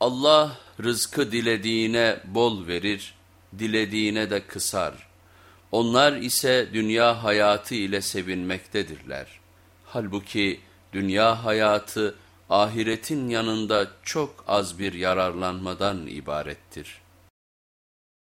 Allah rızkı dilediğine bol verir, dilediğine de kısar. Onlar ise dünya hayatı ile sevinmektedirler. Halbuki dünya hayatı ahiretin yanında çok az bir yararlanmadan ibarettir.''